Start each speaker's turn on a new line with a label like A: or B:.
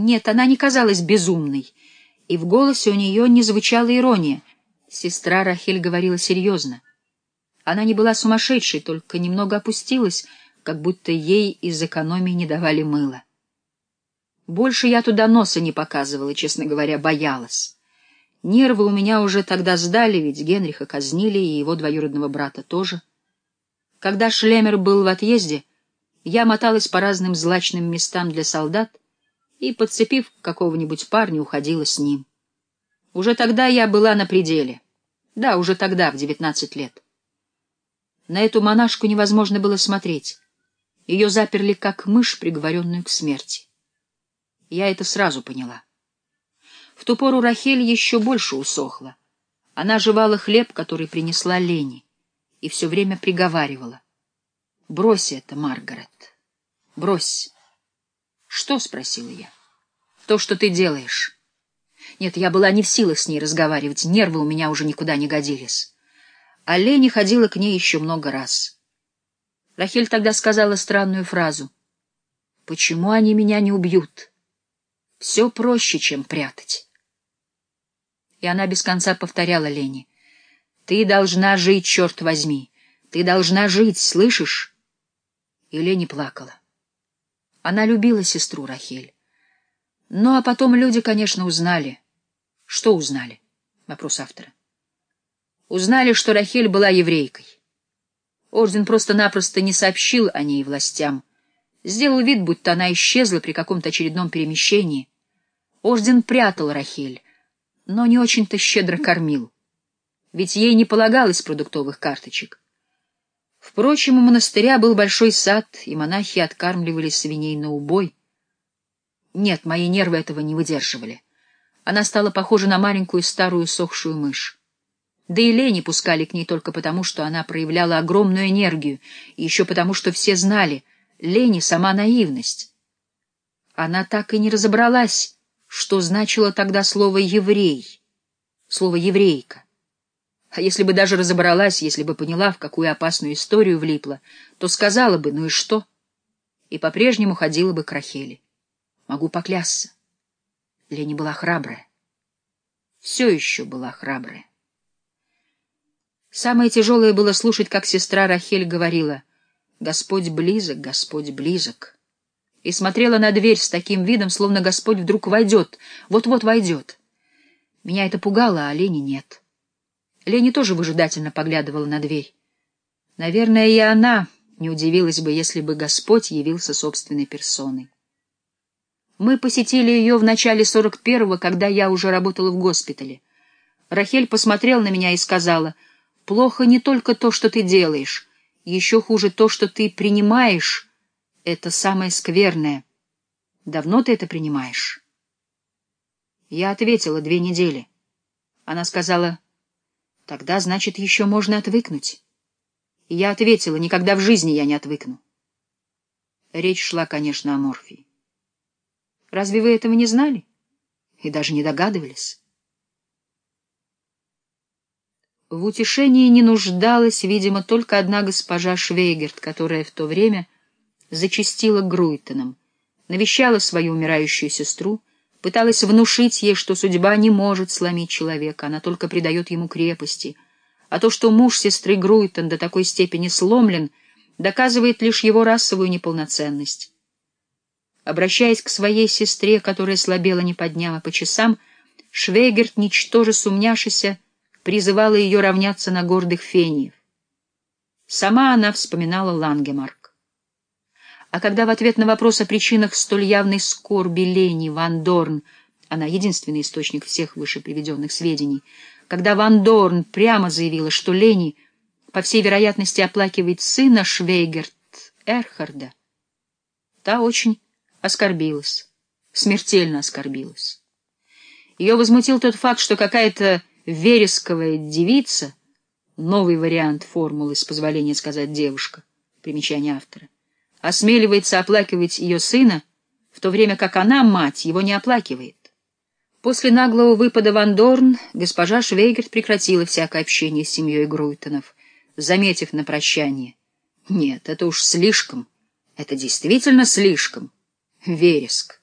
A: Нет, она не казалась безумной, и в голосе у нее не звучала ирония. Сестра Рахель говорила серьезно. Она не была сумасшедшей, только немного опустилась, как будто ей из экономии не давали мыла. Больше я туда носа не показывала, честно говоря, боялась. Нервы у меня уже тогда сдали, ведь Генриха казнили, и его двоюродного брата тоже. Когда Шлемер был в отъезде, я моталась по разным злачным местам для солдат и, подцепив какого-нибудь парня, уходила с ним. Уже тогда я была на пределе. Да, уже тогда, в девятнадцать лет. На эту монашку невозможно было смотреть. Ее заперли как мышь, приговоренную к смерти. Я это сразу поняла. В ту пору Рахель еще больше усохла. Она жевала хлеб, который принесла Лени, и все время приговаривала. — Брось это, Маргарет, брось. — Что? — спросила я. — То, что ты делаешь. Нет, я была не в силах с ней разговаривать, нервы у меня уже никуда не годились. А Лени ходила к ней еще много раз. Рахель тогда сказала странную фразу. — Почему они меня не убьют? Все проще, чем прятать. И она без конца повторяла Лене. «Ты должна жить, черт возьми! Ты должна жить, слышишь?» И Лени плакала. Она любила сестру Рахель. Ну, а потом люди, конечно, узнали. Что узнали? Вопрос автора. Узнали, что Рахель была еврейкой. Орден просто-напросто не сообщил о ней властям. Сделал вид, будто она исчезла при каком-то очередном перемещении. Орден прятал Рахель, но не очень-то щедро кормил, ведь ей не полагалось продуктовых карточек. Впрочем, у монастыря был большой сад, и монахи откармливали свиней на убой. Нет, мои нервы этого не выдерживали. Она стала похожа на маленькую старую сохшую мышь. Да и лени пускали к ней только потому, что она проявляла огромную энергию, и еще потому, что все знали — лени — сама наивность. Она так и не разобралась, что значило тогда слово «еврей», слово «еврейка». А если бы даже разобралась, если бы поняла, в какую опасную историю влипла, то сказала бы «ну и что?» и по-прежнему ходила бы к Рахеле. Могу поклясться. Лени была храбрая. Все еще была храбрая. Самое тяжелое было слушать, как сестра Рахель говорила «Господь близок, Господь близок» и смотрела на дверь с таким видом, словно Господь вдруг войдет, вот-вот войдет. Меня это пугало, а Лени нет. Лени тоже выжидательно поглядывала на дверь. Наверное, и она не удивилась бы, если бы Господь явился собственной персоной. Мы посетили ее в начале сорок первого, когда я уже работала в госпитале. Рахель посмотрела на меня и сказала, «Плохо не только то, что ты делаешь, еще хуже то, что ты принимаешь это самое скверное. Давно ты это принимаешь? Я ответила две недели. Она сказала, тогда, значит, еще можно отвыкнуть. И я ответила, никогда в жизни я не отвыкну. Речь шла, конечно, о морфии. Разве вы этого не знали? И даже не догадывались? В утешении не нуждалась, видимо, только одна госпожа Швейгерт, которая в то время зачастила Груйтоном, навещала свою умирающую сестру, пыталась внушить ей, что судьба не может сломить человека, она только придает ему крепости, а то, что муж сестры Груйтон до такой степени сломлен, доказывает лишь его расовую неполноценность. Обращаясь к своей сестре, которая слабела не по дням, а по часам, Швейгерт, ничтоже сумняшися, призывала ее равняться на гордых фениев. Сама она вспоминала Лангемар. А когда в ответ на вопрос о причинах столь явной скорби Лени Ван Дорн, она единственный источник всех выше приведенных сведений, когда Ван Дорн прямо заявила, что Лени, по всей вероятности, оплакивает сына Швейгерт Эрхарда, та очень оскорбилась, смертельно оскорбилась. Ее возмутил тот факт, что какая-то вересковая девица, новый вариант формулы, с позволения сказать девушка, примечание автора, осмеливается оплакивать ее сына, в то время как она, мать, его не оплакивает. После наглого выпада Ван Дорн госпожа Швейгерт прекратила всякое общение с семьей Груйтонов, заметив на прощание. Нет, это уж слишком. Это действительно слишком. Вереск.